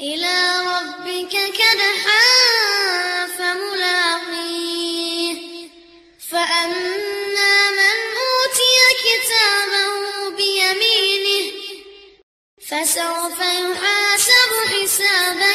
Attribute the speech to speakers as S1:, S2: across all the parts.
S1: إلى ربك كدحا فملاقيه. فأما من أوتي كتابه بيمينه فسوف يحاسب حسابا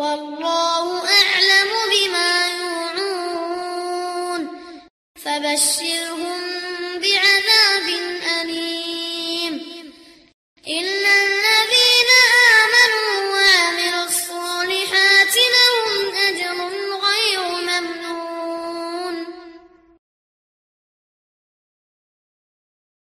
S1: والله أعلم بما يوعون فبشرهم بعذاب